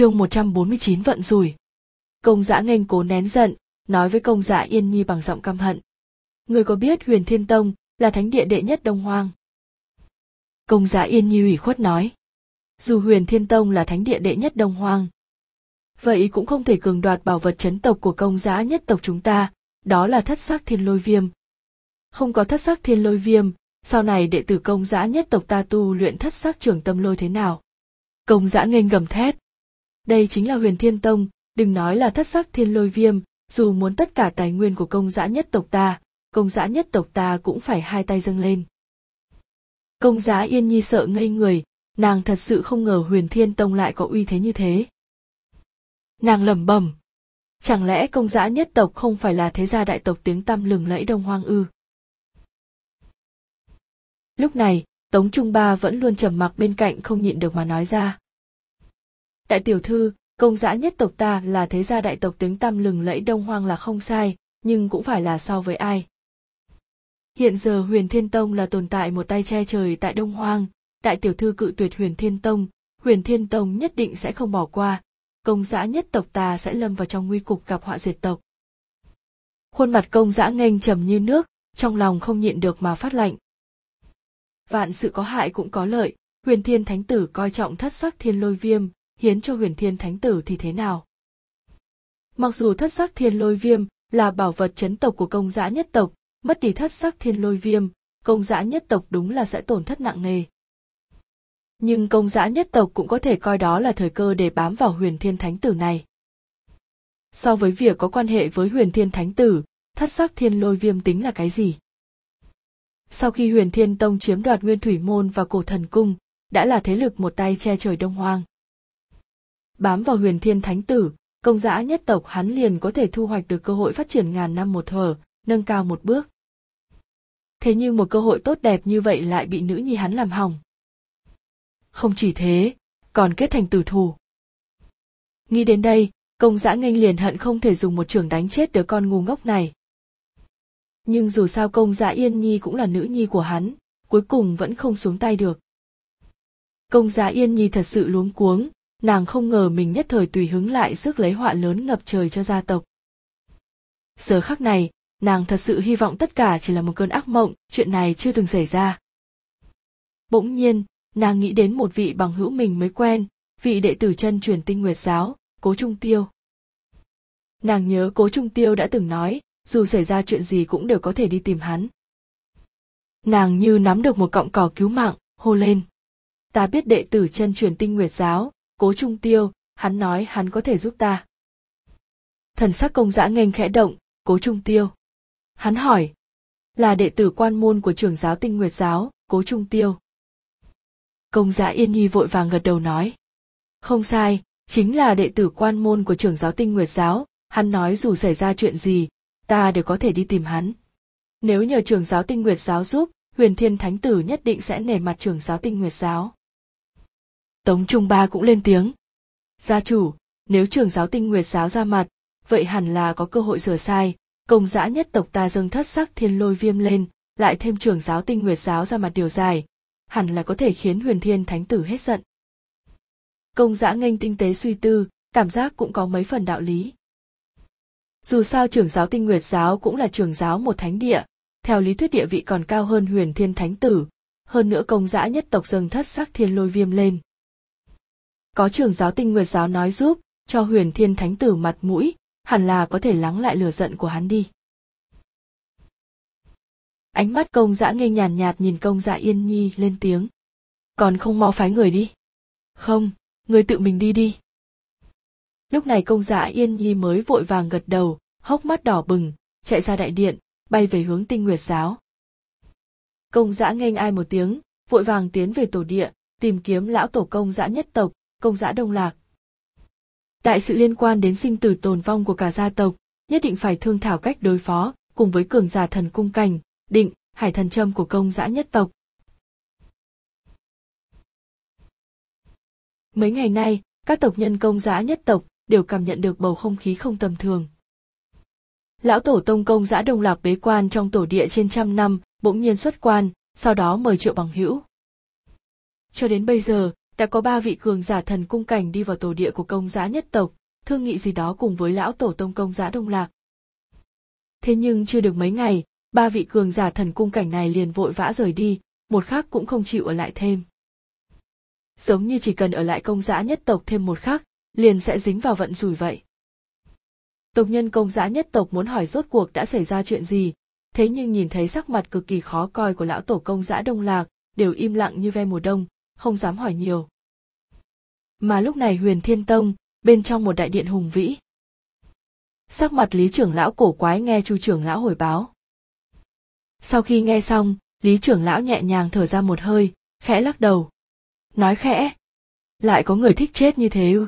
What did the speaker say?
chương 149 vận rủi. Công giã nghênh cố nén giận, nói với công giã Yên Nhi bằng giọng căm hận. Người có biết huyền thiên tông là thánh địa đệ nhất đông hoang? Công giã Yên Nhi ủy khuất nói. Dù huyền thiên tông là thánh địa đệ nhất đông hoang, vậy cũng không thể cường đoạt bảo vật chấn tộc của công giã nhất tộc chúng ta, đó là thất sắc thiên lôi viêm. Không có thất sắc thiên lôi viêm, sau này đệ tử công giã nhất tộc ta tu luyện thất sắc trường tâm lôi thế nào? Công giã nghênh gầm thét. Đây chính là huyền thiên tông, đừng nói là thất sắc thiên lôi viêm, dù muốn tất cả tài nguyên của công giã nhất tộc ta, công giã nhất tộc ta cũng phải hai tay dâng lên. Công giã yên nhi sợ ngây người, nàng thật sự không ngờ huyền thiên tông lại có uy thế như thế. Nàng lẩm bẩm, chẳng lẽ công giã nhất tộc không phải là thế gia đại tộc tiếng tăm lừng lẫy đông hoang ư? Lúc này, Tống Trung Ba vẫn luôn trầm mặc bên cạnh không nhịn được mà nói ra. Đại tiểu thư, công giã nhất tộc ta là thế gia đại tộc tiếng tăm lừng lẫy đông hoang là không sai, nhưng cũng phải là so với ai. Hiện giờ huyền thiên tông là tồn tại một tay che trời tại đông hoang, đại tiểu thư cự tuyệt huyền thiên tông, huyền thiên tông nhất định sẽ không bỏ qua, công giã nhất tộc ta sẽ lâm vào trong nguy cục gặp họa diệt tộc. Khuôn mặt công giã nghênh trầm như nước, trong lòng không nhịn được mà phát lạnh. Vạn sự có hại cũng có lợi, huyền thiên thánh tử coi trọng thất sắc thiên lôi viêm, hiến cho huyền thiên thánh tử thì thế nào? Mặc dù thất sắc thiên lôi viêm là bảo vật chấn tộc của công giã nhất tộc, mất đi thất sắc thiên lôi viêm, công giã nhất tộc đúng là sẽ tổn thất nặng nề. Nhưng công giã nhất tộc cũng có thể coi đó là thời cơ để bám vào huyền thiên thánh tử này. So với việc có quan hệ với huyền thiên thánh tử, thất sắc thiên lôi viêm tính là cái gì? Sau khi huyền thiên tông chiếm đoạt nguyên thủy môn và cổ thần cung, đã là thế lực một tay che trời đông hoang. Bám vào huyền thiên thánh tử, công giã nhất tộc hắn liền có thể thu hoạch được cơ hội phát triển ngàn năm một thở, nâng cao một bước. Thế nhưng một cơ hội tốt đẹp như vậy lại bị nữ nhi hắn làm hỏng. Không chỉ thế, còn kết thành tử thù. Nghĩ đến đây, công giã nghênh liền hận không thể dùng một trường đánh chết đứa con ngu ngốc này. Nhưng dù sao công giã yên nhi cũng là nữ nhi của hắn, cuối cùng vẫn không xuống tay được. Công giã yên nhi thật sự luống cuống, nàng không ngờ mình nhất thời tùy hứng lại rước lấy họa lớn ngập trời cho gia tộc. Giờ khắc này, nàng thật sự hy vọng tất cả chỉ là một cơn ác mộng, chuyện này chưa từng xảy ra. Bỗng nhiên, nàng nghĩ đến một vị bằng hữu mình mới quen, vị đệ tử chân truyền tinh nguyệt giáo, Cố Trung Tiêu. Nàng nhớ Cố Trung Tiêu đã từng nói, dù xảy ra chuyện gì cũng đều có thể đi tìm hắn. Nàng như nắm được một cọng cỏ cứu mạng, hô lên. Ta biết đệ tử chân truyền tinh nguyệt giáo, Cố Trung Tiêu, hắn nói hắn có thể giúp ta. Thần sắc công giã nghênh khẽ động, Cố Trung Tiêu. Hắn hỏi, là đệ tử quan môn của trưởng giáo tinh nguyệt giáo, Cố Trung Tiêu. Công giã Yên Nhi vội vàng gật đầu nói. Không sai, chính là đệ tử quan môn của trưởng giáo tinh nguyệt giáo, hắn nói dù xảy ra chuyện gì, ta đều có thể đi tìm hắn. Nếu nhờ trưởng giáo tinh nguyệt giáo giúp, huyền thiên thánh tử nhất định sẽ nể mặt trưởng giáo tinh nguyệt giáo. Tống Trung Ba cũng lên tiếng. Gia chủ, nếu trưởng giáo tinh nguyệt giáo ra mặt, vậy hẳn là có cơ hội sửa sai, công giã nhất tộc ta dâng thất sắc thiên lôi viêm lên, lại thêm trưởng giáo tinh nguyệt giáo ra mặt điều dài hẳn là có thể khiến huyền thiên thánh tử hết giận. Công giã nghênh tinh tế suy tư, cảm giác cũng có mấy phần đạo lý. Dù sao trưởng giáo tinh nguyệt giáo cũng là trưởng giáo một thánh địa, theo lý thuyết địa vị còn cao hơn huyền thiên thánh tử, hơn nữa công giã nhất tộc dâng thất sắc thiên lôi viêm lên. Có trưởng giáo tinh nguyệt giáo nói giúp, cho huyền thiên thánh tử mặt mũi, hẳn là có thể lắng lại lửa giận của hắn đi. Ánh mắt công dã nghênh nhàn nhạt, nhìn công dã yên nhi lên tiếng. Còn không mau phái người đi. Không, người tự mình đi đi. Lúc này công dã yên nhi mới vội vàng gật đầu, hốc mắt đỏ bừng, chạy ra đại điện, bay về hướng tinh nguyệt giáo. Công dã nghênh ai một tiếng, vội vàng tiến về tổ địa, tìm kiếm lão tổ công dã nhất tộc, công giã đông lạc. Đại sự liên quan đến sinh tử tồn vong của cả gia tộc, nhất định phải thương thảo cách đối phó, cùng với cường giả thần cung cảnh, định, hải thần châm của công giã nhất tộc. Mấy ngày nay, các tộc nhân công giã nhất tộc đều cảm nhận được bầu không khí không tầm thường. Lão tổ tông công giã đông lạc bế quan trong tổ địa trên trăm năm, bỗng nhiên xuất quan, sau đó mời triệu bằng hữu. Cho đến bây giờ, đã có ba vị cường giả thần cung cảnh đi vào tổ địa của công giã nhất tộc, thương nghị gì đó cùng với lão tổ tông công giã đông lạc. Thế nhưng chưa được mấy ngày, ba vị cường giả thần cung cảnh này liền vội vã rời đi, một khắc cũng không chịu ở lại thêm. Giống như chỉ cần ở lại công giã nhất tộc thêm một khắc liền sẽ dính vào vận rủi vậy. Tộc nhân công giã nhất tộc muốn hỏi rốt cuộc đã xảy ra chuyện gì, thế nhưng nhìn thấy sắc mặt cực kỳ khó coi của lão tổ công giã đông lạc, đều im lặng như ve mùa đông, không dám hỏi nhiều mà lúc này huyền thiên tông, bên trong một đại điện hùng vĩ. Sắc mặt lý trưởng lão cổ quái nghe chu trưởng lão hồi báo. Sau khi nghe xong, lý trưởng lão nhẹ nhàng thở ra một hơi, khẽ lắc đầu. Nói khẽ, lại có người thích chết như thế ư?